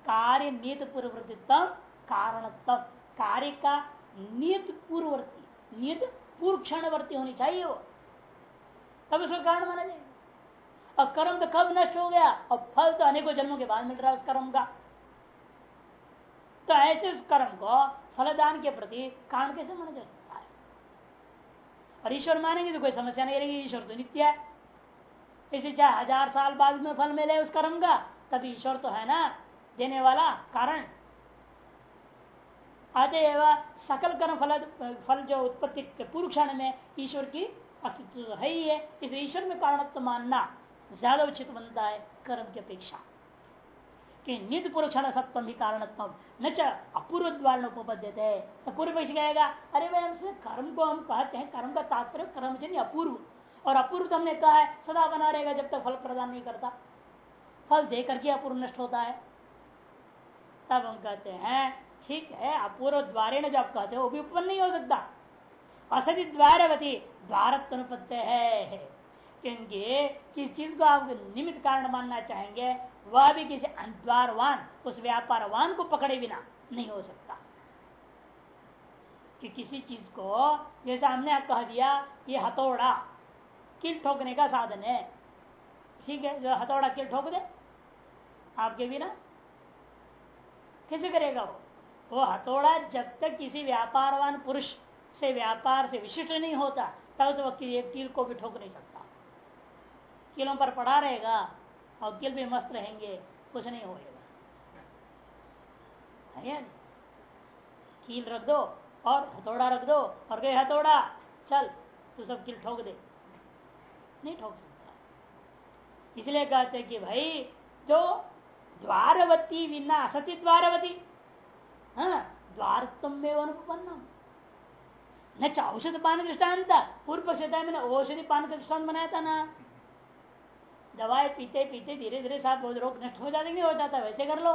कार्य नियत पूर्व वृत्तित्व कारणत्व। कार्य का नियत पूर्ववर्ती नियत पूर्व क्षणवर्ती होनी चाहिए वो। तब उसका कारण माना जाएगा? और कर्म तो कब नष्ट हो गया? और फल तो अनेकों जन्मों के बाद मिल रहा है उस कर्म का। तो ऐसे उस कर्म को फलदान के प्रति कारण कैसे माना जा सकता है? और ईश्वर मानेंगे तो कोई समस्या नहीं रहेगी, ईश्वर तो नित्य है। इसे चाहे हज़ार साल बाद में फल मिले उस कर्म का, तभी ईश्वर तो है ना, देने वाला कारण। अतएव सकल कर्म फल फल जो उत्पत्ति पूर्व क्षण में ईश्वर की अस्तित्व है ही है, इस ईश्वर में कारणत्व मानना ज़्यादा उचित बनता है कर्म की अपेक्षा। कि निध पूर्व क्षण सत्व ही कारणत्म न अपूर्व द्वार उपपद्यते तो पूर्व पक्ष कहेगा, अरे भाई, हमसे कर्म को हम कहते हैं, कर्म का तात्पर्य कर्म से नहीं अपूर्व। और अपूर्व तो हमने कहा है, सदा बना रहेगा जब तक फल प्रदान नहीं करता। फल दे करके अपूर्व नष्ट होता है। तब हम कहते हैं, ठीक है अपूर्व द्वारे न जो आप कहते हैं, वो भी उत्पन्न नहीं हो सकता। असति द्वारवती द्वारत्व है। क्योंकि किस चीज़ को आप निमित्त कारण मानना चाहेंगे, वह भी किसी द्वारवान उस व्यापारवान को पकड़े बिना नहीं हो सकता। कि किसी चीज़ को, जैसे हमने कह दिया, ये हथौड़ा, किल ठोकने का साधन है। ठीक है, जो हथौड़ा, किल ठोक दे, आपके बिना कैसे करेगा वो। वो हथौड़ा जब तक किसी व्यापारवान पुरुष से व्यापार से विशिष्ट नहीं होता, तब तो वकील एक कील को भी ठोक नहीं सकता। किलों पर पड़ा रहेगा और किल भी मस्त रहेंगे, कुछ नहीं होएगा। कील रख दो और हथौड़ा रख दो और गए हथौड़ा, चल, तू सब किल ठोक दे। नहीं ठोक सकता। इसलिए कहते कि भाई, जो द्वारवती बिना असती द्वारवती हाँ द्वार तुम में अनुपन्नम न औषध पान दृष्टांत, पूर्व पक्ष मैंने औषधि पान का दृष्टान बनाया था ना। दवाई पीते पीते धीरे धीरे साफ़ रोग नष्ट हो जाते हो जाता वैसे कर लो।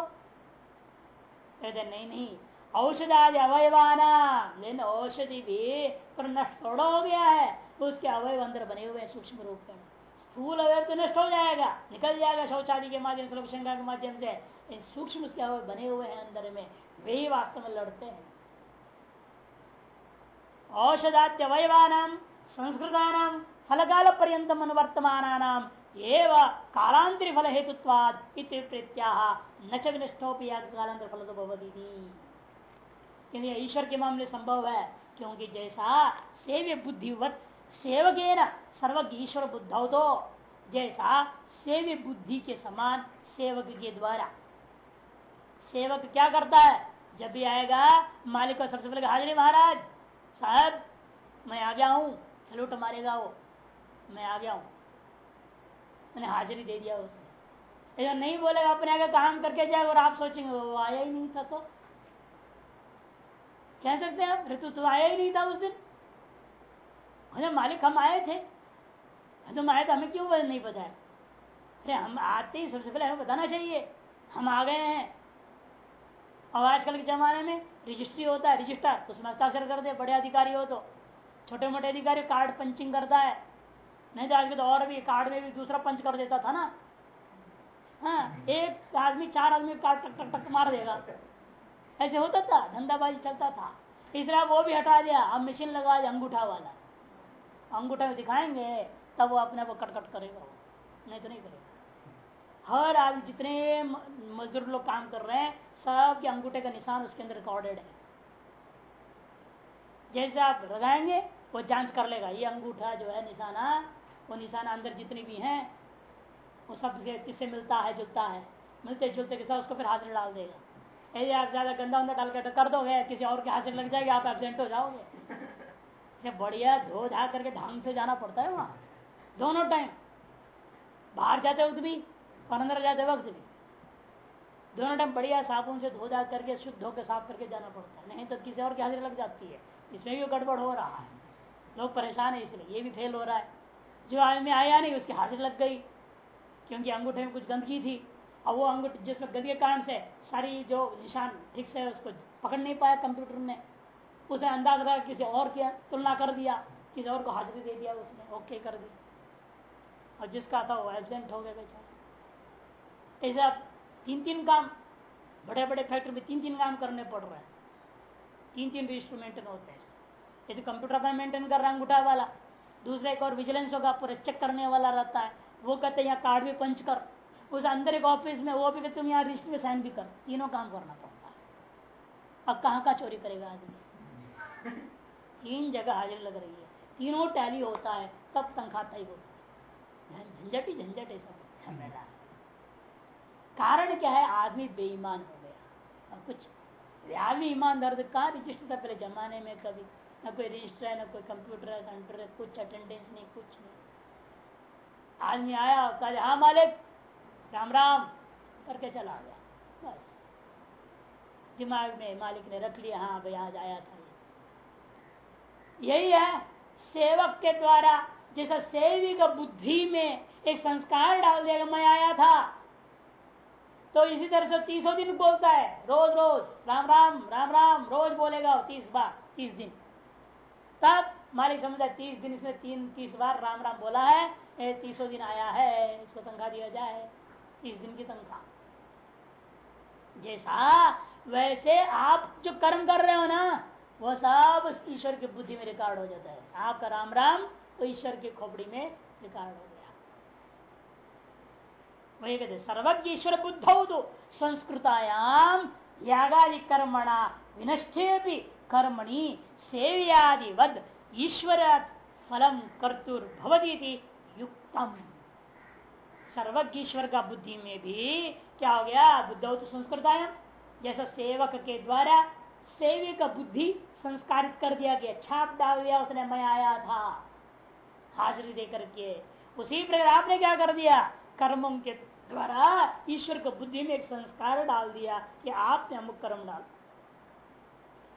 कहते नहीं नहीं, औषधादि अवयवाना, लेकिन औषधि भी पर नष्ट थोड़ा हो गया है। उसके अवयव अंदर बने हुए सूक्ष्म रूप में। स्थूल अवयव तो नष्ट हो जाएगा, निकल जाएगा शौचादि के माध्यम से के माध्यम से। सूक्ष्म उसके अवयव बने हुए हैं अंदर में, वे वास्तव में लड़ते हैं। औषधात्यवयवानाम संस्कृतानाम फलकाल पर्यत अनुवर्तमान कालांतरी फल हेतुत्वाद न च विनष्टोपि कालांतर फल तो क्योंकि ईश्वर के मामले संभव है, क्योंकि जैसा सेव्य बुद्धिवत सेवक सर्वज्ञ ईश्वर बुद्ध तो जैसा सेव्य बुद्धि के समान सेवक के द्वारा। सेवक क्या करता है? जब भी आएगा, मालिक को सबसे पहले हाजिरी महाराज साहब, मैं आ गया हूँ। सलूट मारेगा वो। मैं आ गया हूँ। मैंने हाजिरी दे दिया उसने नहीं बोलेगा अपने आगे काम करके जाए और आप सोचेंगे, वो आया ही नहीं था तो। कह सकते हैं आप, ऋतु तो आया ही नहीं था उस दिन। अरे मालिक, हम आए थे। तुम आए तो हमें क्यों नहीं पता है अरे हम आते ही सबसे पहले हमें बताना चाहिए। हम आ गए हैं। और आजकल के जमाने में रजिस्ट्री होता है रजिस्टर उसमें हस्ताक्षर कर दे, बड़े अधिकारी हो तो। छोटे मोटे अधिकारी कार्ड पंचिंग करता है। नहीं तो आजकल तो और भी कार्ड में भी दूसरा पंच कर देता था ना। हाँ एक आदमी, चार आदमी कार्ड टक टक टक मार देगा। ऐसे होता था, धंधाबाजी चलता था। तीसरा वो भी हटा दिया, अब मशीन लगा अंगूठा वाला। अंगूठा दिखाएँगे, तब वो अपने को कटकट करेगा नहीं तो नहीं करेगा। हर आदमी, जितने मजदूर लोग काम कर रहे हैं सब के अंगूठे का निशान उसके अंदर रिकॉर्डेड है। जैसे आप लगाएँगे, वो जाँच कर लेगा, ये अंगूठा जो है, निशाना, वो निशाना अंदर जितनी भी हैं, वो सब किससे मिलता है, जुलता है। मिलते जुलते के साथ उसको फिर हाजिर डाल देगा। यदि आप ज़्यादा गंदा उंदा डाल कर कर दोगे, किसी और के हाथ से लग जाएगा, आप एबसेंट हो जाओगे। बढ़िया, धो धा करके ढंग से जाना पड़ता है वहाँ। दोनों टाइम बाहर जाते वक्त भी और अंदर जाते वक्त भी। दोनों टाइम बढ़िया साबुन से धो धा करके, शुद्ध होकर साफ़ करके जाना पड़ता है। नहीं तो किसी और की हाजिर लग जाती है। इसमें भी गड़बड़ हो रहा है। लोग परेशान है इसलिए। ये भी फेल हो रहा है। जो आदमी आया नहीं, उसकी हाजिर लग गई। क्योंकि अंगूठे में कुछ गंदगी थी। और वो अंगूठ जिसमें गंदगी कारण से सारी जो निशान ठीक से उसको पकड़ नहीं पाया कंप्यूटर ने उसे अंदाज रहा किसी और की तुलना कर दिया। किसी और को हाजिरी दे दिया उसने। ओके कर दिया और जिसका था वो एबसेंट हो गया बेचारा। ऐसे तीन तीन काम बड़े बड़े फैक्ट्री में तीन तीन काम करने पड़ रहे हैं। तीन तीन रजिस्टर मेंटेन होते हैं। यदि कंप्यूटर पर मेंटेन कर रहा अंगूठा वाला, दूसरा एक और विजिलेंस होगा, पूरा चेक करने वाला रहता है। वो कहते हैं, यहाँ कार्ड भी पंच कर। उस अंदर एक ऑफ़िस में, वो भी तुम यहाँ रजिस्टर में साइन भी कर। तीनों काम करना पड़ता है। अब कहाँ कहाँ चोरी करेगा आदमी? तीन जगह हाजिर लग रही है। तीनों टैली होता है, तब तनख्वाह तय होता है। झंझट ही झंझट है सब। झमेला कारण क्या है? आदमी बेईमान हो गया। और कुछ आदमी ईमान दर्द कहाँ रजिस्टर था पहले जमाने में कभी न कोई रजिस्टर है, न कोई कंप्यूटर है सेंटर है, कुछ अटेंडेंस नहीं, कुछ नहीं। आदमी आया कहा हाँ मालिक, राम राम, करके चला गया। बस। दिमाग में मालिक ने रख लिया हाँ भाई, आज आया था यही है सेवक के द्वारा, जैसा सेवी का बुद्धि में एक संस्कार डाल दिया, मैं आया था। तो इसी तरह से तीसों दिन बोलता है, रोज रोज, राम राम राम राम, रोज बोलेगा तीस बार, तीस दिन। तब मालिक समझा तीस दिन इसने तीन, तीस बार राम राम बोला है तीसों दिन आया है, इसको तंखा दिया जाए, तीस दिन की तनख्वाह जैसा वैसे आप जो कर्म कर रहे हो ना वह सब ईश्वर की बुद्धि में रिकॉर्ड हो जाता है। आपका राम राम तो ईश्वर की खोपड़ी में रिकॉर्ड हो वही कहते सर्वज्ञ ईश्वर बुद्ध तो संस्कृतायाम यागादि कर्मणा विनष्टे भी कर्मणि सेव्यादिवद ईश्वर फलम कर्तुर्भवती युक्तम। सर्वज्ञ ईश्वर का बुद्धि में भी क्या हो गया? बुद्ध तो संस्कृत आया जैसा सेवक के द्वारा सेवी का बुद्धि संस्कारित कर दिया गया, छाप डाल दिया उसने, मैं आया था। हाजिरी दे करके उसी प्रकार आपने क्या कर दिया? कर्मों के द्वारा ईश्वर को बुद्धि में एक संस्कार डाल दिया कि आपने अमुक कर्म डाल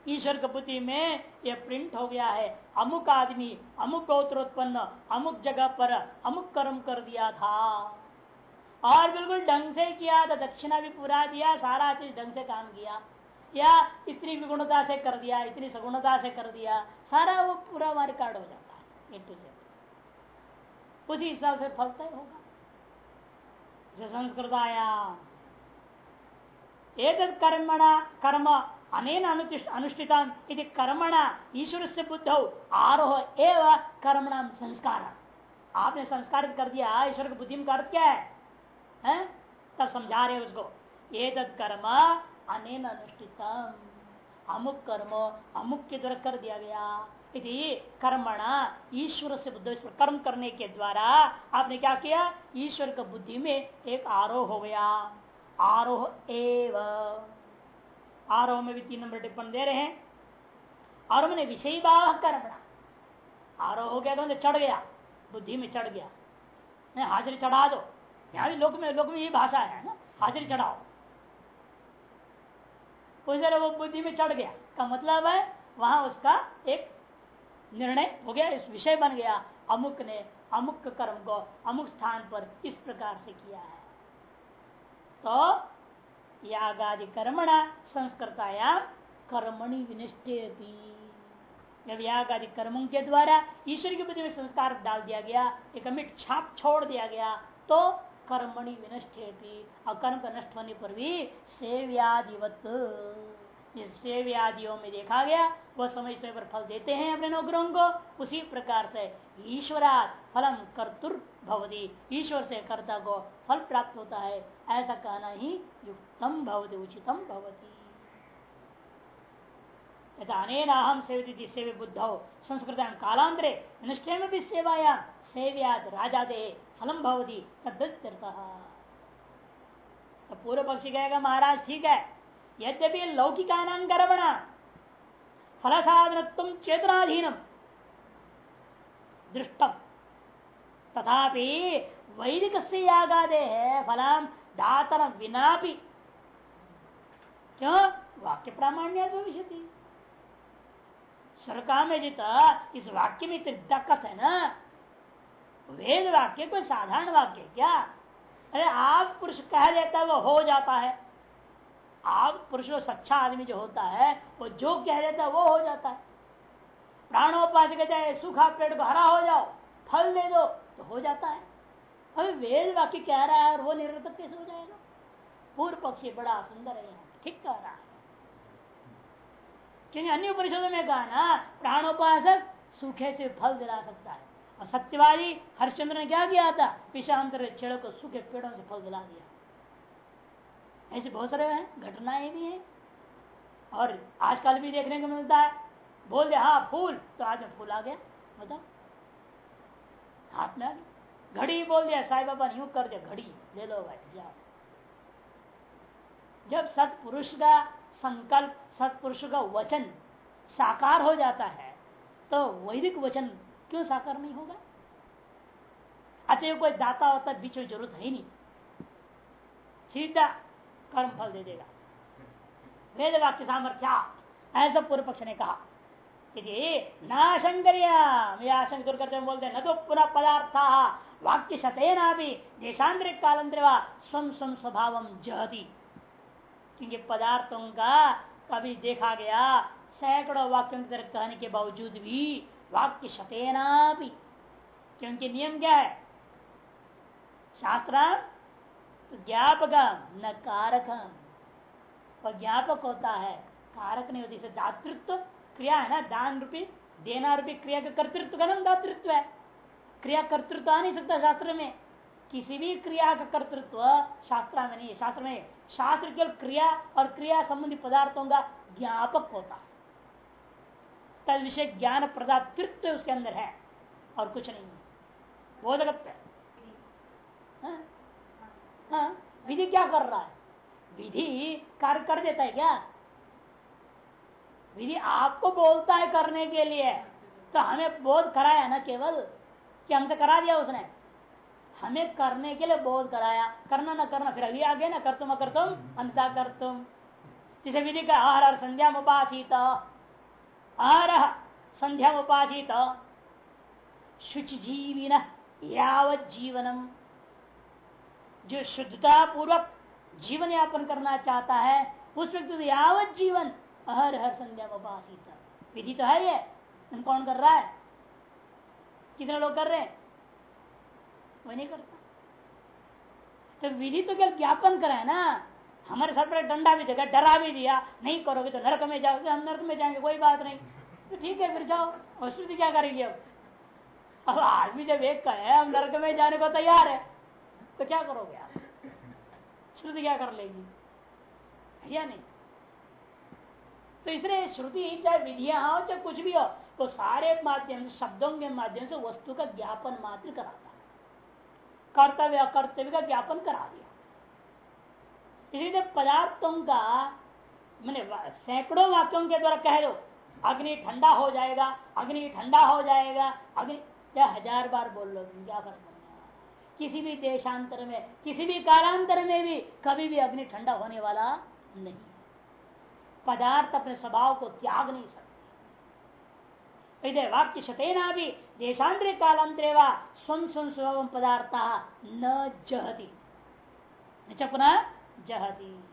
ईश्वर की बुद्धि में यह प्रिंट हो गया है। अमुक आदमी, अमुक गोत्रोत्पन्न अमुक जगह पर अमुक कर्म कर दिया था। और बिल्कुल ढंग से किया था दक्षिणा भी पूरा दिया, सारा चीज़ ढंग से काम किया। या इतनी विगुणता से कर दिया, इतनी सगुणता से कर दिया, सारा वो पूरा हमारे कार्ड हो जाता है उसी हिसाब से फल तय होगा। संस्कृत आया एक कर्मणा कर्म अनेन अनुष्ठित कर्मणा ईश्वर से बुद्ध आरोह एवं कर्मणाम संस्कार। आपने संस्कारित कर दिया ईश्वर की बुद्धि में कर क्या है, है? तब समझा रहे उसको। ये कर्म अनेन अनुष्ठितम। अमुक कर्म अमुक के द्वारा कर दिया गया। यदि कर्मणा ईश्वर से बुद्ध कर्म करने के द्वारा आपने क्या किया? ईश्वर का बुद्धि में एक आरोह हो गया। आरोह एव। आरोह में भी तीन नंबर टिप्पण दे रहे हैं। आरोह मैंने विषय बाह कर्मणा। आरोह हो गया तो मतलब चढ़ गया। बुद्धि में चढ़ गया। नहीं, हाजिरी चढ़ा दो। यहाँ भी लोक में लोक में यही भाषा है ना? हाजिरी चढ़ाओ। वो बुद्धि में चढ़ गया। का मतलब है, वहाँ उसका एक निर्णय हो गया, इस विषय बन गया। अमुक ने अमुक कर्म को अमुक स्थान पर इस प्रकार से किया है। तो यागादि कर्मणा संस्कृताया कर्मणि विनिष्ठे जब याग आदि कर्मों के द्वारा ईश्वर के प्रति में संस्कार डाल दिया गया, एक अमिट छाप छोड़ दिया गया तो कर्मणि विनष्टेती और कर्म का नष्ट होने पर भी सेव्यादिवत। जिस सेव्यादियों में देखा गया, वह समय समय पर फल देते हैं अपने नौकरों को। उसी प्रकार से ईश्वरा फलम कर्तुर भवती। ईश्वर से कर्ता को फल प्राप्त होता है, ऐसा कहना ही युक्तम भवती, उचितम भवती। सेवित सेवे बुद्ध हो, संस्कृत कालांतरे, निष्ठे में भी सेवाया सेव्याद राजा दे फलम भवती, तद्वत तो पूर्व पक्षी कहेगा, महाराज, ठीक है यद्यपि लौकिका नाम गर्भणा फल साधन चेतनाधीनम दृष्टम तथापि वैदिक से यागादे है फलाम दातन विना भी क्यों? वाक्य प्रामाण्य भविष्य सरकार में जिता इस वाक्य में इतनी दिक्कत है ना वेद वाक्य कोई साधारण वाक्य क्या? अरे आप पुरुष कह देता है वो हो जाता है। आप पुरुष सच्चा आदमी जो होता है, वो जो कह देता है वो हो जाता है। प्राणोपास कहते हैं, सूखा पेड़ को हरा हो जाओ, फल दे दो तो हो जाता है। अभी वेद वाक्य कह रहा है और वो निरर्थक कैसे हो जाएगा? पूर्व पक्षी बड़ा सुंदर है यहाँ, ठीक कह रहा है। क्योंकि अन्य उपनिषदों में कहा ना प्राणोपासक सूखे से फल दिला सकता है। और सत्यवादी हरिश्चंद्र ने क्या किया था? विषांतर छेड़ को सूखे पेड़ों से फल दिला दिया। ऐसे बहुत सारे हैं, घटनाएँ भी हैं। और आजकल भी देखने को मिलता है। बोल दे हाँ फूल। तो आज फूल आ गया, बताओ। हाथ में घड़ी बोल दिया, साई बाबा ने यूँ कर दिया घड़ी। ले लो भाई जाओ जब सतपुरुष का संकल्प, सतपुरुष का वचन साकार हो जाता है तो वैदिक वचन क्यों साकार नहीं होगा? अतः कोई दाता होता बीच में ज़रूरत है ही नहीं। सीधा कर्म फल दे देगा। वेद वाक्य सामर्थ्या ऐसा पूर्व पक्ष ने कहा। नाशंकर करते बोलते न तो पुनः पदार्थ, वाक्य शतेना भी देशांतरिक कालांतर स्वम स्वम स्वभाव जहती। क्योंकि पदार्थों का कभी देखा गया, सैकड़ों वाक्यों की तरह कहने के बावजूद भी, वाक्य शतेना भी क्योंकि नियम क्या है? शास्त्र तो ज्ञापक न कारक और ज्ञापक होता है, कारक नहीं होती दातृत्व क्रिया है ना दान रूपी देना रूपी क्रिया का कर्तृत्व का नाम दातृत्व है। क्रिया कर्तृत्व आ नहीं सकता शास्त्र में। किसी भी क्रिया का कर्तृत्व शास्त्र में नहीं है। शास्त्र में शास्त्र केवल क्रिया और क्रिया संबंधी पदार्थों का ज्ञापक होता है। तद विषय ज्ञान प्रदातृत्व उसके अंदर है और कुछ नहीं है। बोधगत हाँ? हाँ? विधि क्या कर रहा है? विधि कार्य कर देता है क्या? विधि आपको बोलता है करने के लिए। तो हमें बोध कराया ना केवल? कि हमसे करा दिया उसने? हमें करने के लिए बोध कराया। करना ना करना, फिर अभी आगे ना कर तुम अकर तुम, अंता कर तुम। जिसे विधि का आहार संध्या उपासित। आरह संध्या उपासित। शुच जीविन यावत जीवनम जो शुद्धता पूर्वक जीवन यापन करना चाहता है, उस व्यक्ति से यावत जीवन हर हर संध्या उपासित विधि तो है ये। कौन कर रहा है? कितने लोग कर रहे हैं? वही नहीं करता। तो विधि तो क्या ज्ञापन करा है ना। हमारे सर पर डंडा भी देगा, डरा भी दिया। नहीं करोगे तो नरक में जाओगे, हम नरक में जाएँगे, कोई बात नहीं। तो ठीक है, फिर जाओ। और क्या करेगी अब अब आदमी जब एक का है, हम नरक में जाने को तैयार है। तो क्या करोगे आप? श्रुति क्या कर लेगी? या नहीं? तो इसलिए श्रुति चाहे विधियाँ हो, चाहे कुछ भी हो तो सारे माध्यम, शब्दों के माध्यम से वस्तु का ज्ञापन मात्र कराता है। कर्तव्य, अकर्तव्य का ज्ञापन करा दिया। इसलिए पदार्थों का, मैंने सैकड़ों वाक्यों के द्वारा कह दो, अग्नि ठंडा हो जाएगा, अग्नि ठंडा हो जाएगा, अग्नि, या हज़ार बार बोल लो क्या कर किसी भी देशांतर में, किसी भी कालांतर में भी कभी भी अग्नि ठंडा होने वाला नहीं। पदार्थ अपने स्वभाव को त्याग नहीं सकते। वाक्य शतेना भी देशांतरे कालांतरे व स्वम स्वम स्वभाव पदार्थ न जहती। पुनः जहती।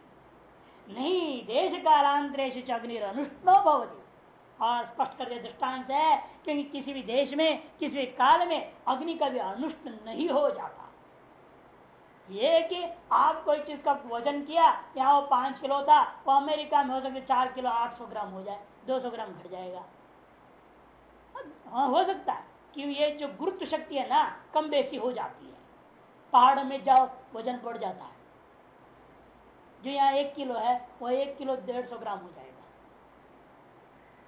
नहीं देश कालांतरेश अग्नि अनुष्णो भवती। और स्पष्ट करके दृष्टांत है क्योंकि किसी भी देश में, किसी भी काल में अग्नि का भी अनुष्ठ नहीं हो जाता। ये कि आप कोई चीज़ का वज़न किया, यहाँ वो पाँच किलो था, वो अमेरिका में हो सकता चार किलो आठ सौ ग्राम हो जाए, दो सौ ग्राम घट जाएगा। हाँ हो सकता है कि ये जो गुरुत्व शक्ति है ना, कम बेसी हो जाती है। पहाड़ों में जाओ, वज़न बढ़ जाता है। जो यहाँ एक किलो है, वो एक किलो डेढ़ सौ ग्राम हो जाएगा।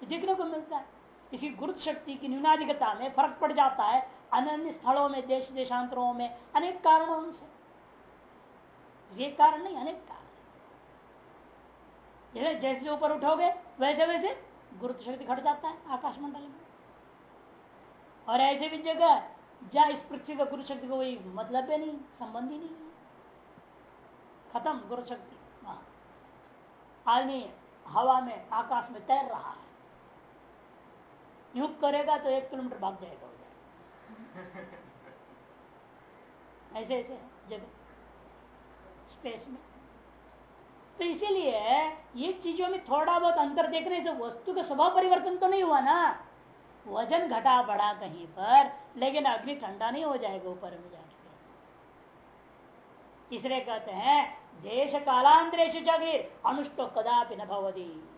देखने को मिलता है। इसी गुरुत्व शक्ति की न्यूनाधिकता में फ़र्क पड़ जाता है अन्य स्थलों में देश देशांतरों में, अनेक कारणों से। ये कारण नहीं, अनेक कारण। जैसे ऊपर उठोगे वैसे वैसे गुरुत्व शक्ति घट जाता है आकाश मंडल में। और ऐसे भी जगह, जहाँ इस पृथ्वी का गुरु शक्ति कोई मतलब है नहीं, संबंध ही नहीं है। खत्म गुरु शक्ति। आदमी हवा में, आकाश में तैर रहा है। युग करेगा तो एक किलोमीटर भाग जाएगा <laughs> ऐसे ऐसे जगह। स्पेस में। तो इसीलिए ये चीज़ों में थोड़ा बहुत अंतर देखने से वस्तु का स्वभाव परिवर्तन तो नहीं हुआ ना। वज़न घटा बढ़ा कहीं पर लेकिन अग्नि ठंडा नहीं हो जाएगा ऊपर में जाके। इसलिए कहते हैं देश कालांतरेश जगीर अनुष्टो कदापि न भवती।